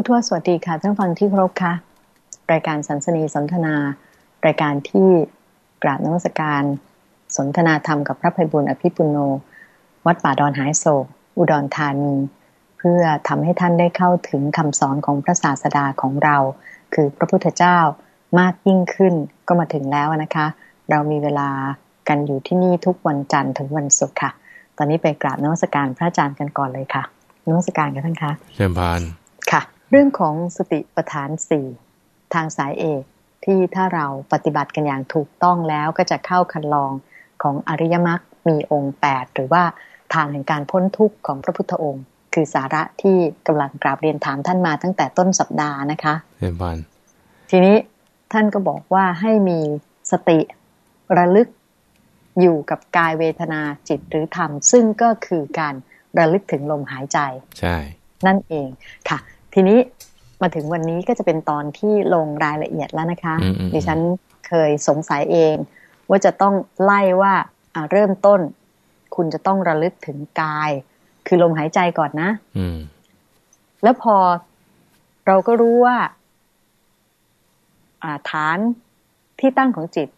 ผู้ทวสวัสดีค่ะท่านฟังที่ครพค่ะ รายการสันสนีสนทนา รายการที่กราบนมัสการ สนทนาธรรมกับพระภัยบุญอภิปุโน วัดป่าดอนหายโศก อุดรธานี เพื่อทำให้ท่านได้เข้าถึงคำสอนของพระศาสดาของเรา คือพระพุทธเจ้ามากยิ่งขึ้นก็มาถึงแล้วนะคะ เรามีเวลากันอยู่ที่นี่ทุกวันจันทร์ถึงวันศุกร์ค่ะ ตอนนี้ไปกราบนมัสการพระอาจารย์กันก่อนเลยค่ะนมัสการกันท่านคะเชิญพาน เรื่องของสติปัฏฐานสี่ทางสายเอกที่ถ้าเราปฏิบัติกันอย่างถูกต้องแล้วก็จะเข้าคันลองของอริยมรรคมีองค์8หรือว่าทางแห่งการพ้นทุกข์ของพระพุทธองค์ คือสาระที่กำลังกราบเรียนถามท่านมาตั้งแต่ต้นสัปดาห์นะคะเชิญพานทีนี้ท่านก็บอกว่าให้มีสติระลึกอยู่กับกายเวทนาจิตหรือธรรม ซึ่งก็คือการระลึกถึงลมหายใจ ใช่ นั่นเองค่ะ ทีนี้มาถึงวันนี้ก็จะเป็นตอนที่ลงรายละเอียดแล้วนะคะอืมอืมดิฉันเคยสงสัยเอง ว่าจะต้องไล่ว่าอ่าเริ่มต้น คุณจะต้องระลึกถึงกาย คือลมหายใจก่อนนะอืมแล้วพอเราก็รู้ว่าอ่าฐานที่ตั้งของจิต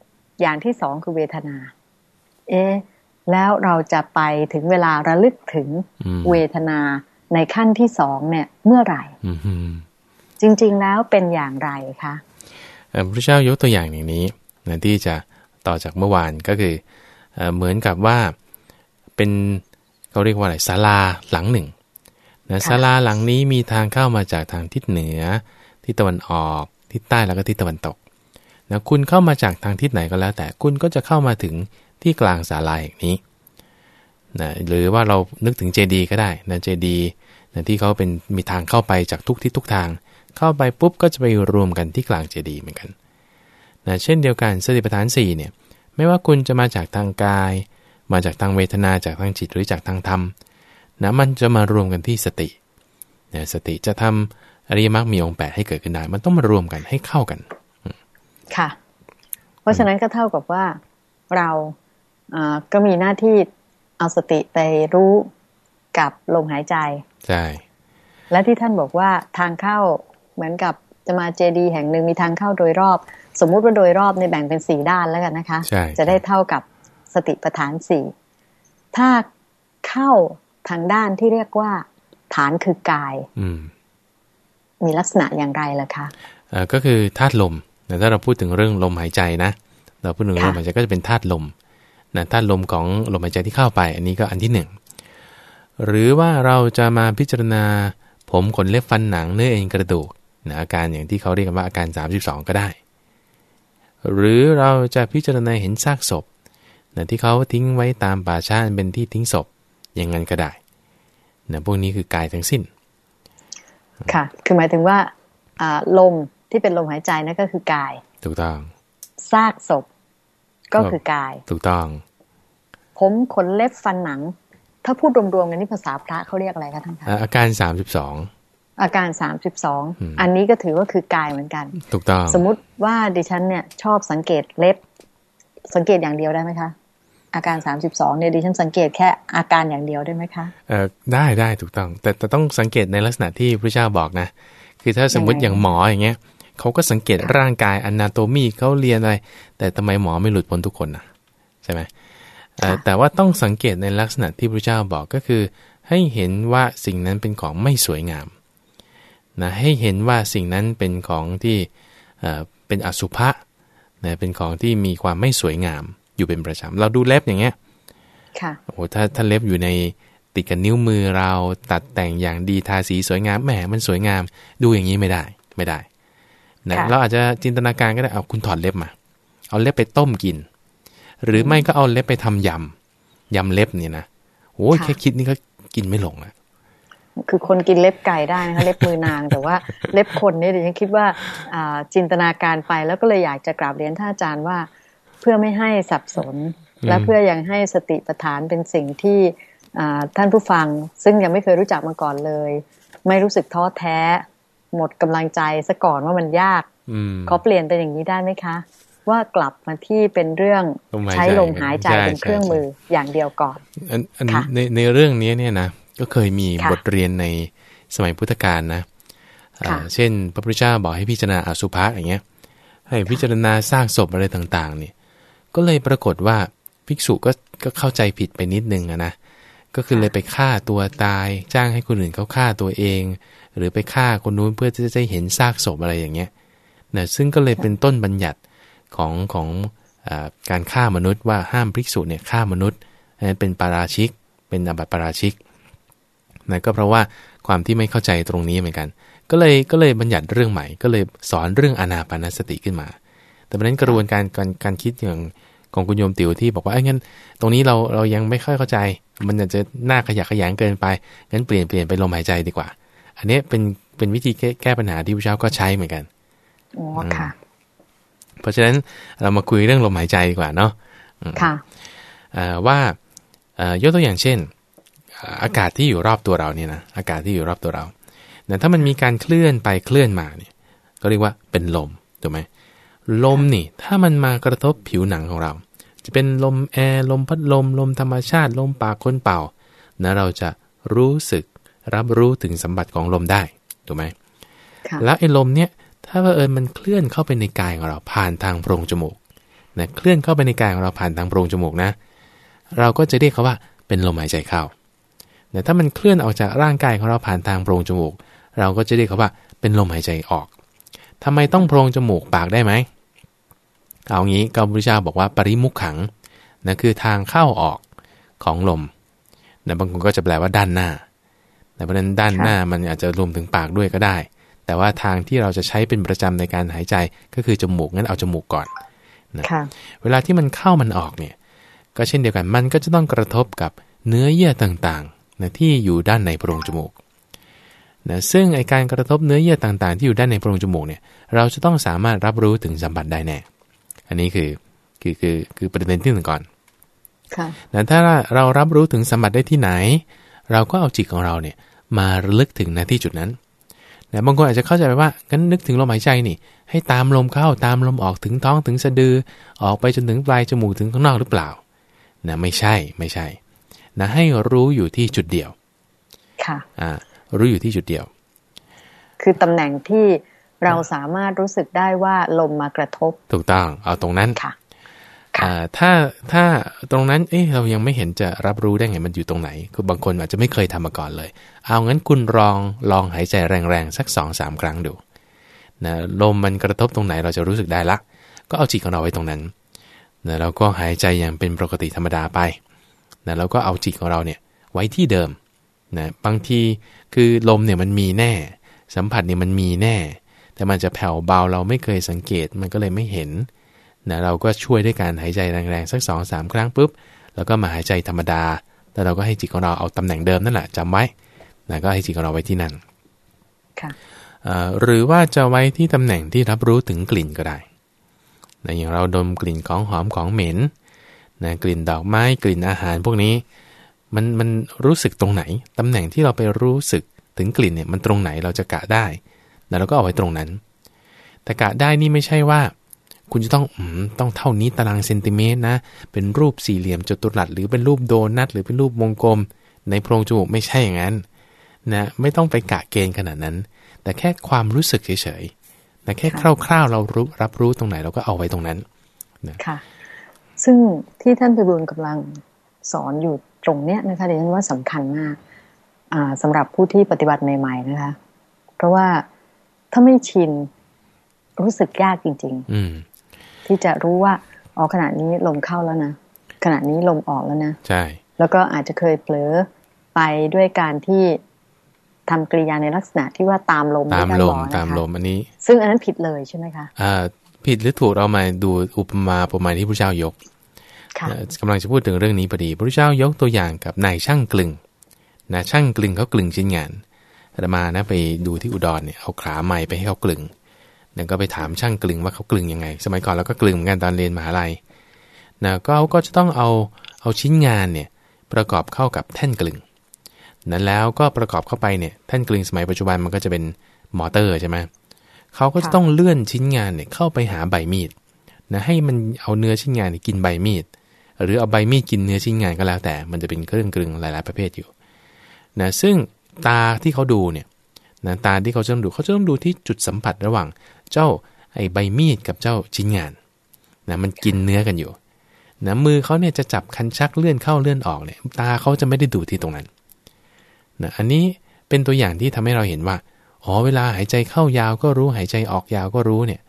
อย่างที่สองคือเวทนา เอ๊ะแล้วเราจะไปถึงเวลาระลึกถึงอืมเวทนา ในขั้นที่สองเนี่ย เมื่อไหร่อืมอืมจริง ๆแล้วเป็นอย่างไรคะเอ่อพระเจ้ายกตัวอย่างอย่างนี้นะที่จะต่อจากเมื่อวานก็คือเอ่อเหมือนกับว่าเป็นเขาเรียกว่าอะไรศาลาหลังหนึ่งนะศาลาหลังนี้มีทางเข้ามาจากทางทิศเหนือทิศตะวันออกทิศใต้แล้วก็ทิศตะวันตกนะคุณเข้ามาจากทางทิศไหนก็แล้ว แต่คุณก็จะเข้ามาถึงที่กลางศาลาแห่งนี้ นะหรือว่าเรานึกถึงเจดีก็ได้นะเจดีนะที่เขาเป็นมีทางเข้าไปจากทุกทิศทุกทาง เข้าไปปุ๊บก็จะไปรวมกันที่กลางเจดีเหมือนกันนะเช่นเดียวกันสติปัฏฐาน4เนี่ยไม่ว่าคุณจะมาจากทางกาย มาจากทางเวทนาจากทางจิตหรือจากทางธรรมนะมันจะมารวมกันที่สตินะสติจะทำอริยมรรคมีองค์แปดให้เกิดขึ้นได้มันต้องมารวมกันให้เข้ากันค่ะ เพราะฉะนั้นก็เท่ากับว่าเราก็มีหน้าที่ เอาสติไปรู้กับลมหายใจ ใช่ และที่ท่านบอกว่าทางเข้าเหมือนกับจะมาเจดีย์แห่งหนึ่งมีทางเข้าโดยรอบ สมมุติว่าโดยรอบในยแบ่งเป็นสี่ด้านแล้วกันนะคะใช่จะได้เท่ากับสติปัฏฐานสี่ถ้าเข้าทางด้านที่เรียกว่า ฐานคือกาย อืมมีลักษณะอย่างไรล่ะคะเอ่อก็คือธาตุลมนะถ้าเราพูดถึงเรื่องลมหายใจนะ เราพูดถึงลมค่ะหายใจก็จะเป็นธาตุลม นะธาตุลมของลมหายใจที่เข้าไป อันนี้ก็อันที่หนึ่งหรือว่าเราจะมาพิจารณาผมขนเล็บฟันหนังเนื้อเอ็นกระดูกนะอาการอย่างที่เขาเรียกกันว่าอาการ 32 ก็ได้ หรือเราจะพิจารณาเห็นซากศพนะที่เขาทิ้งไว้ตามป่าช้าอันเป็นที่ทิ้งศพอย่างนั้นก็ได้นะพวกนี้คือกายทั้งสิ้น ค่ะ คือหมายถึงว่าอ่าลมที่เป็นลมหายใจนั่นก็คือกาย ถูกต้องซากศพ ก็คือกาย ถูกต้อง ผมขนเล็บฟันหนัง ถ้าพูดรวมๆกันนี่ภาษาพระเขาเรียกอะไรคะท่านคะอ่าอาการ32อาการอืม32อันนี้ก็ถือว่าคือกายเหมือนกัน ถูกต้อง สมมุติว่าดิฉันเนี่ย ชอบสังเกตเล็บ สังเกตอย่างเดียวได้ไหมคะ อาการ32เนี่ยดิฉันสังเกตแค่อาการอย่างเดียวได้ไหมคะเออได้ได้ถูกต้อง แต่แต่ต้องสังเกตในลักษณะที่พระเจ้าบอกนะ คือถ้าสมมติยังไงอย่างหมออย่างเงี้ย เขาก็สังเกตร่างกายอนาโตมีเขาเรียนอะไร แต่ทำไมหมอไม่หลุดพ้นทุกคนนะใช่ไหมเอ่อแต่ว่าต้องสังเกตในลักษณะที่พระเจ้าบอกก็คือ ให้เห็นว่าสิ่งนั้นเป็นของไม่สวยงามนะให้เห็นว่าสิ่งนั้นเป็นของที่เอ่อเป็นอสุภะนะเป็นของที่มีความไม่สวยงามอยู่เป็นประจำเราดูเล็บอย่างเงี้ยค่ะโอ้โหถ้าถ้าเล็บอยู่ในติดกับนิ้วมือเราตัดแต่งอย่างดีทาสีสวยงามแหมมันสวยงาม ดูอย่างนี้ไม่ได้ไม่ได้ นะค่ะเราอาจจะจินตนาการก็ได้เอาคุณถอดเล็บมา เอาเล็บไปต้มกิน หรือไม่ก็เอาเล็บไปทำยำยำเล็บเนี่ยนะโอ้ยแค่คิดนี่ก็กินไม่ลงอะคือคนกินเล็บไก่ได้นะคะเล็บมือนาง แต่ว่าเล็บคนเนี่ยดิฉันคิดว่าอ่าจินตนาการไปแล้วก็เลยอยากจะกราบเรียนท่านอาจารย์ว่า เพื่อไม่ให้สับสน และเพื่อยังให้สติปัฏฐานเป็นสิ่งที่อ่าท่านผู้ฟัง ซึ่งยังไม่เคยรู้จักมาก่อนเลย ไม่รู้สึกท้อแท้ หมดกำลังใจซะก่อนว่ามันยากอืมขอเปลี่ยนเป็นอย่างนี้ได้ไหมคะ ว่ากลับมาที่เป็นเรื่องลมหายใจใช้ลมหายใจใช่เป็นเครื่องใช่มืออย่างเดียวก่อนอันอันค่ะในในเรื่องนี้เนี่ยนะก็เคยมีค่ะบทเรียนในสมัยพุทธกาลนะค่ะเช่น พระพุทธเจ้าบอกให้พิจารณาอสุภะอย่างเงี้ย ให้พิจารณาซากศพอะไรต่างๆ เนี่ย ก็เลยปรากฏว่าภิกษุก็ก็เข้าใจผิดไปนิดนึงอะนะ ก็คือเลยไปฆ่าตัวตาย จ้างให้คนอื่นเขาฆ่าตัวเอง หรือไปฆ่าคนนู้นเพื่อที่จะได้เห็นซากศพอะไรอย่างเงี้ยนะซึ่งก็เลยเป็นต้นบัญญัติของของอาการฆ่ามนุษย์ว่าห้ามภิกษุเนี่ยฆ่ามนุษย์อันนั้นเป็นปาราชิก เป็นอบัติปาราชิกนะก็เพราะว่าความที่ไม่เข้าใจตรงนี้เหมือนกัน ก็เลยก็เลยบัญญัติเรื่องใหม่ ก็เลยสอนเรื่องอนาปานสติขึ้นมา แต่ประเด็นกระบวนการการการคิดอย่างของคุณโยมติ๋วที่บอกว่าไอ้ยงั้น ตรงนี้เราเรายังไม่ค่อยเข้าใจมันอาจจะน่าขยะแขยงเกินไปงั้นเปลี่ยนเปลี่ยนไปลมหายใจดีกว่า อันนี้เป็นเป็นวิธีแก้แก้ปัญหาที่พระเจ้าก็ใช้เหมือนกันอ๋อค่ะ เพราะฉะนั้นเรามาคุยเรื่องลมหายใจดีกว่าเนาะค่ะอ่าว่าเอ่อยกตัวอย่างเช่นอ่าอากาศที่อยู่รอบตัวเราเนี่ยนะอากาศที่อยู่รอบตัวเราเนี่ยถ้ามันมีการเคลื่อนไปเคลื่อนมาเนี่ย ก็เรียกว่าเป็นลมถูกไหมลมนี่ ถ้ามันมากระทบผิวหนังของเรา จะเป็นลมแอร์ลมพัดลม ลมธรรมชาติ ลมปากคนเป่านะเราจะรู้สึกรับรู้ถึงสัมบัติของลมได้ถูกไหมค่ะแล้วไอ้ลมเนี่ยถ้าว่าเผอิญมันเคลื่อนเข้าไปในกายของเราผ่านทางโพรงจมูกนะเคลื่อนเข้าไปในกายของเราผ่านทางโพรงจมูกนะ เราก็จะเรียกเขาว่าเป็นลมหายใจเข้าแต่ถ้ามันเคลื่อนออกจากร่างกายของเราผ่านทางโพรงจมูก เราก็จะเรียกเขาว่าเป็นลมหายใจออกทำไมต้องโพรงจมูกปากได้ไหม เอางี้กาพุทธเจ้าบอกว่าปริมุขขังนะคือทางเข้าออกของลมนะบางคนก็จะแปลว่าด้านหน้าแต่เพราะฉะนั้นด้านหน้ามันอาจจะรวมถึงปากด้วยก็ได้ แต่ว่าทางที่เราจะใช้เป็นประจำในการหายใจก็คือจมูกงั้นเอาจมูกก่อนค่ะเวลาที่มันเข้ามันออกเนี่ยก็เช่นเดียวกันมันก็จะต้องกระทบกับเนื้อเยื่อต่างๆนะที่อยู่ด้านในโพรงจมูกนะซึ่งไอการกระทบเนื้อเยื่อต่างๆ ที่อยู่ด้านในโพรงจมูกเนี่ยเราจะต้องสามารถรับรู้ถึงสัมผัสได้แน่ อันนี้คือคือคือคือประเด็นที่หนึ่งก่อนค่ะนะถ้าเรารับรู้ถึงสัมผัสได้ที่ไหน เราก็เอาจิตของเราเนี่ยมาระลึกถึงหน้าที่จุดนั้นนะบางคนอาจจะเข้าใจไปว่างั้นนึกถึงลมหายใจนี่ ให้ตามลมเข้าตามลมออกถึงท้องถึงสะดือ ออกไปจนถึงปลายจมูกถึงข้างนอกหรือเปล่านะไม่ใช่ไม่ใช่นะให้รู้อยู่ที่จุดเดียว ค่ะ อ่า รู้อยู่ที่จุดเดียว คือตำแหน่งที่ เราสามารถรู้สึกได้ว่าลมมากระทบ ถูกต้อง เอาตรงนั้นค่ะค่ะอ่าถ้าถ้าตรงนั้นเอ๊ะเรายังไม่เห็นจะรับรู้ได้ไงมันอยู่ตรงไหน คือบางคนอาจจะไม่เคยทำมาก่อนเลย เอางั้นคุณลองลองหายใจแรงๆสัก2อสามครั้งดูนะลมมันกระทบตรงไหนเราจะรู้สึกได้ละ ก็เอาจิตของเราไว้ตรงนั้นนะเราก็หายใจอย่างเป็นปกติธรรมดาไปนะแล้วก็เอาจิตของเราเนี่ยไว้ที่เดิมนะบางทีคือลมเนี่ยมันมีแน่ สัมผัสเนี่ยมันมีแน่ แต่มันจะแผ่วเบาเราไม่เคยสังเกตมันก็เลยไม่เห็นนะเราก็ช่วยด้วยการหายใจแรงๆสักสองสามครั้งปุ๊บแล้วก็มาหายใจธรรมดา แล้วเราก็ให้จิตของเราเอาตำแหน่งเดิมนั่นแหละจำไว้นะก็ให้จิตของเราไว้ที่นั่นค่ะเอ่อหรือว่าจะไว้ที่ตำแหน่งที่รับรู้ถึงกลิ่นก็ได้นะอย่างเราดมกลิ่นของหอมของเหม็นนะกลิ่นดอกไม้กลิ่นอาหารพวกนี้ มันมันรู้สึกตรงไหน ตำแหน่งที่เราไปรู้สึกถึงกลิ่นเนี่ยมันตรงไหนเราจะกะได้ นะเราก็เอาไว้ตรงนั้น แต่กะได้นี่ไม่ใช่ว่า คุณจะต้องอืมต้องเท่านี้ตารางเซนติเมตรนะ เป็นรูปสี่เหลี่ยมจัตุรัสหรือเป็นรูปโดนัทหรือเป็นรูปวงกลม ในโพรงจมูกไม่ใช่อย่างนั้นนะไม่ต้องไปกะเกณฑ์ขนาดนั้น แต่แค่ความรู้สึกเฉยๆแต่แค่คร่าวๆเรารู้รับรู้ตรงไหนเราก็เอาไว้ตรงนั้นค่ะ ซึ่งที่ท่านไปบุญกำลังสอนอยู่ตรงเนี้ยนะคะดิฉันว่าสำคัญมาก อ่าสำหรับผู้ที่ปฏิบัติใหม่ ๆ นะคะ เพราะว่า ถ้าไม่ชิน รู้สึกยากจริงอืมๆที่จะรู้ว่าอ๋อขณะนี้ลมเข้าแล้วนะขณะนี้ลมออกแล้วนะใช่ แล้วก็อาจจะเคยเผลอไปด้วยการที่ทำกริยาในลักษณะที่ว่าตามลมตามที่ท่นลบมอกนะคะตามลมอันนี้ ซึ่งอันนั้นผิดเลยใช่ไหมคะอ่าผิดหรือถูกเรามาดูอุปมาประมาณที่พระเจ้ายกค่ะเอ่อกำลังจะพูดถึงเรื่องนี้พอดีพระเจ้ายกตัวอย่างกับนายช่างกลึงนะช่างกลึงเขากลึงชิ้นงาน อาตมานะไปดูที่อุดรเนี่ยเอาขาไม้ไปให้เขากลึงนั่นก็ไปถามช่างกลึงว่าเขากลึงยังไง สมัยก่อนเราก็กลึงเหมือนกันตอนเรียนมหาลัยนะก็เขาก็จะต้องเอาเอาชิ้นงานเนี่ยประกอบเข้ากับแท่นกลึง นั้นแล้วก็ประกอบเข้าไปเนี่ยแท่นกลึงสมัยปัจจุบันมันก็จะเป็นมอเตอร์ใช่ไหมเขาก็จะต้องเลื่อนชิ้นงานเนี่ยเข้าไปหาใบมีดนะให้มันเอาเนื้อชิ้นงานนกินใบมีด หรือเอาใบมีดกินเนื้อชิ้นงานก็แล้วแต่ มันจะเป็นเครื่องกลึงหลาย ๆประเภทอยู่นะซึ่ง ตาที่เขาดูเนี่ยนะตาที่เขาจะต้องดูเขาจะต้องดูที่จุดสัมผัสระหว่าง เจ้าไอ้ใบมีดกับเจ้าชิ้นงานนะมันกินเนื้อกันอยู่นะมือเขาเนี่ยจะจับคันชักเลื่อนเข้าเลื่อนออกเนี่ยตาเขาจะไม่ได้ดูที่ตรงนั้นนะอันนี้เป็นตัวอย่างที่ทำให้เราเห็นว่าอ๋อเวลาหายใจเข้ายาวก็รู้หายใจออกยาวก็รู้เนี่ย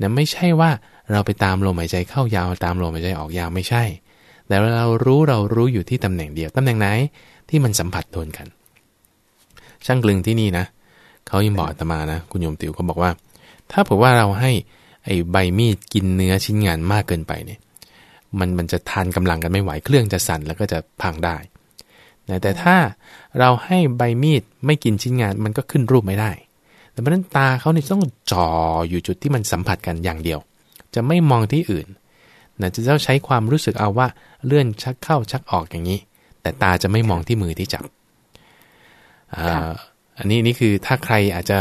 นะไม่ใช่ว่าเราไปตามลมหายใจเข้ายาวตามลมหายใจออกยาวไม่ใช่ แต่เรารู้เรารู้อยู่ที่ตำแหน่งเดียวตำแหน่งไหนที่มันสัมผัสโดนกัน ช่างกลึงที่นี่นะเขายังบอกอาตมานะ คุณโยมติวเขาบอกว่า ถ้าเผื่อว่าเราให้ไอ้ใบมีดกินเนื้อชิ้นงานมากเกินไปเนี่ย มันมันจะทานกำลังกันไม่ไหวเครื่องจะสั่นแล้วก็จะพังได้แต่ถ้าเราให้ใบมีดไม่กินชิ้นงานมันก็ขึ้นรูปไม่ได้ แต่เพราะนั้นตาเขาเนี่ยต้องจ่ออยู่จุดที่มันสัมผัสกันอย่างเดียว จะไม่มองที่อื่นนะจะต้องใช้ความรู้สึกเอาว่าเลื่อนชักเข้าชักออกอย่างนี้ แต่ตาจะไม่มองที่มือที่จับ อันนี้นี่คือถ้าใครอาจจะ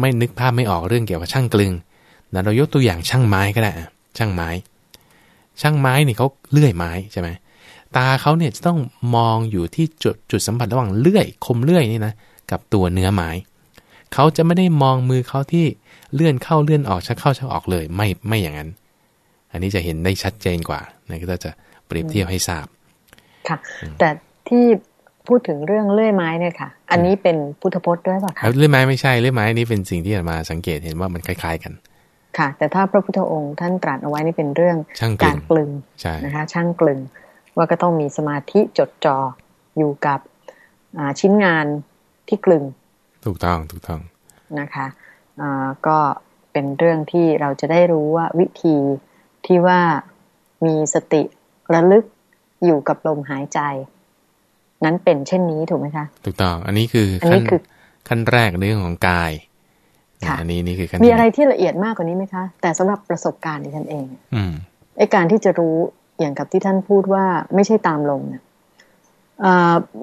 ไม่นึกภาพไม่ออกเรื่องเกี่ยวกับช่างกลึงนะเรายกตัวอย่างช่างไม้ก็ได้ช่างไม้ ช่างไม้นี่เขาเลื่อยไม้ใช่ไหมตาเขาเนี่ยจะต้องมองอยู่ที่จุดจุดสัมผัสระหว่างเลื่อยคมเลื่อยนี่นะกับตัวเนื้อไม้เขาจะไม่ได้มองมือเขาที่เลื่อนเข้าเลื่อนออกชักเข้าชักออกเลย ไม่ไม่อย่างนั้น อันนี้จะเห็นได้ชัดเจนกว่านะก็จะเปรียบเทียบให้ทราบค่ะแต่ที่ พูดถึงเรื่องเลื่อยไม้เนี่ยค่ะ อันนี้เป็นพุทธพจน์ด้วยป่ะคะเลื่อยไม้ไม่ใช่เลื่อยไม้นี่เป็นสิ่งที่มาสังเกตเห็นว่ามันคล้ายๆกัน ค่ะ แต่ถ้าพระพุทธองค์ท่านตรัสเอาไว้นี่เป็นเรื่องการกลึงนะคะ ช่างกลึง ว่าก็ต้องมีสมาธิจดจ่ออยู่กับชิ้นงานที่กลึง ถูกต้องถูกต้องนะคะก็เป็นเรื่องที่เราจะได้รู้ว่าวิธีที่ว่ามีสติระลึกอยู่กับลมหายใจ นั้นเป็นเช่นนี้ถูกไหมคะ ถูกต้อง อันนี้คือขั้นขั้นแรกเรื่องของกายอันนี้นี่คือขั้นมีอะไรที่ละเอียดมากกว่านี้ไหมคะ แต่สำหรับประสบการณ์ดิฉันเอง อืมไอการที่จะรู้อย่างกับที่ท่านพูดว่าไม่ใช่ตามลมเนี่ย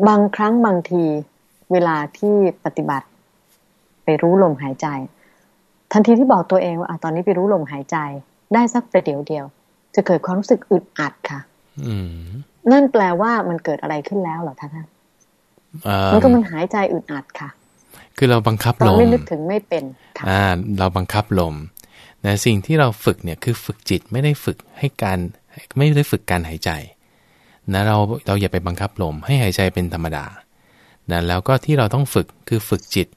บางครั้งบางทีเวลาที่ปฏิบัติ ไปรู้ลมหายใจ ทันทีที่บอกตัวเองว่าอตอนนี้ไปรู้ลมหายใจ ได้สักประเดี๋ยวเดียว จะเกิดความรู้สึกอึดอัดค่ะ นั่นแปลว่ามันเกิดอะไรขึ้นแล้วเหรอท่านมันก็มันหายใจอึดอัดค่ะ คือเราบังคับลมไม่นึกถึงไม่เป็นอ่าเราบังคับลมแต่สิ่งที่เราฝึกเนี่ยคือฝึกจิตไม่ได้ฝึกให้การไม่ได้ฝึกการหายใจนะเราเราอย่าไปบังคับลมให้หายใจเป็นธรรมดานะแล้วก็ที่เราต้องฝึกคือฝึกจิต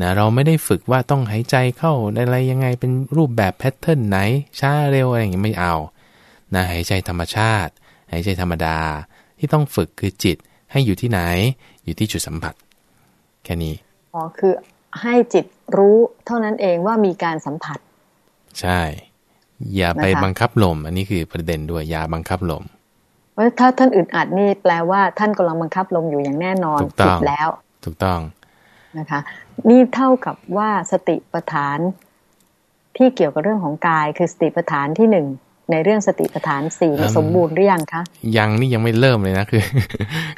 นะเราไม่ได้ฝึกว่าต้องหายใจเข้าอะไรยังไงเป็นรูปแบบแพทเทิร์นไหนช้าเร็วอะไรอย่างนี้ไม่เอานะหายใจธรรมชาติ หายใจธรรมดาที่ต้องฝึกคือจิตให้อยู่ที่ไหน อยู่ที่จุดสัมผัส แค่นี้อ๋อคือให้จิตรู้เท่านั้นเองว่ามีการสัมผัส ใช่ อย่าไปบังคับลม อันนี้คือประเด็นด้วยอย่าบังคับลมว่าถ้าท่านอึดอัดนี่แปลว่าท่านกำลังบังคับลมอยู่อย่างแน่นอนผิดแล้ว ถูกต้องนะคะ นี่เท่ากับว่าสติปัฏฐานที่เกี่ยวกับเรื่องของกายคือสติปัฏฐานที่หนึ่ง ในเรื่องสติปัฏฐานสี่สมบูรณ์หรือยังคะยังนี่ยังไม่เริ่มเลยนะคือ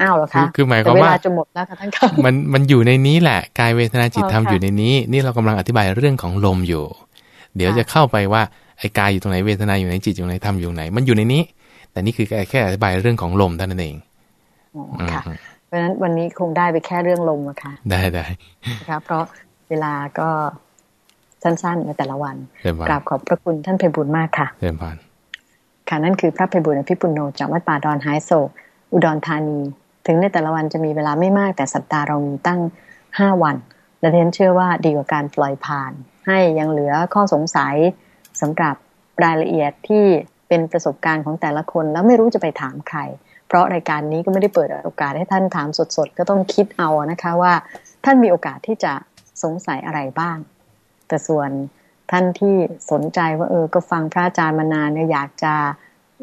อ้าวเหรอคะคือหมายความว่าเวลาจะหมดแล้วค่ะท่านมันมันอยู่ในนี้แหละกายเวทนาจิตธรรมอยู่ในนี้ นี่เรากำลังอธิบายเรื่องของลมอยู่ เดี๋ยวจะเข้าไปว่าไอ้กายอยู่ตรงไหนเวทนาอยู่ไหนจิตอยู่ไหนธรรมอยู่ไหน มันอยู่ในนี้ แต่นี่คือแค่อธิบายเรื่องของลมเท่านั้นเองค่ะเพราะฉะนั้นวันนี้คงได้ไปแค่เรื่องลมอะค่ะได้ได้ครับเพราะเวลาก็สั้นๆในแต่ละวันกราบขอบพระคุณท่านเพบุญมากค่ะเรียนผ่าน ค่ะนั่นคือพระเพบุญอภิปุโนจากวัดป่าดอนไฮโซอุดรธานี ถึงในแต่ละวันจะมีเวลาไม่มากแต่สัปดาห์เรามีตั้งห้าวัน และเรนเชื่อว่าดีกว่าการปล่อยผ่าน ให้ยังเหลือข้อสงสัยสำหรับรายละเอียดที่เป็นประสบการณ์ของแต่ละคนแล้วไม่รู้จะไปถามใคร เพราะรายการนี้ก็ไม่ได้เปิดโอกาสให้ท่านถามสดๆ ก็ต้องคิดเอานะคะว่า ท่านมีโอกาสที่จะสงสัยอะไรบ้าง แต่ส่วน ท่านที่สนใจว่าเออ ก็ฟังพระอาจารย์มานานเนี่ยอยากจะ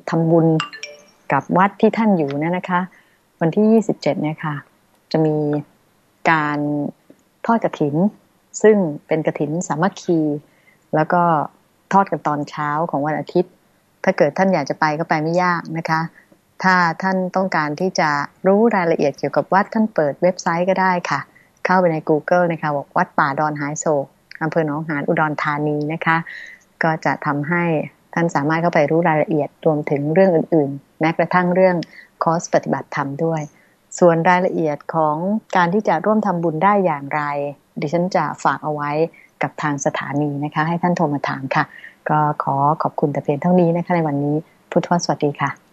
ทำบุญกับวัดที่ท่านอยู่เนี่ยนะคะ วันที่ยี่สิบเจ็ดเนี่ยค่ะ จะมีการทอดกระถิน ซึ่งเป็นกระถินสามัคคี แล้วก็ทอดกันตอนเช้าของวันอาทิตย์ ถ้าเกิดท่านอยากจะไปก็ไปไม่ยากนะคะ ถ้าท่านต้องการที่จะรู้รายละเอียดเกี่ยวกับวัดท่านเปิดเว็บไซต์ก็ได้ค่ะ เข้าไปใน Google นะคะบอกวัดป่าดอนหายโศก อำเภอหนองหานอุดรธานีนะคะ ก็จะทำให้ท่านสามารถเข้าไปรู้รายละเอียดรวมถึงเรื่องอื่นๆ แม้กระทั่งเรื่องคอร์สปฏิบัติธรรมด้วย ส่วนรายละเอียดของการที่จะร่วมทำบุญได้อย่างไร ดิฉันจะฝากเอาไว้กับทางสถานีนะคะ ให้ท่านโทรมาถามค่ะ ก็ขอขอบคุณแต่เพียงเท่านี้นะคะในวันนี้ พุทธวสวัสดีค่ะ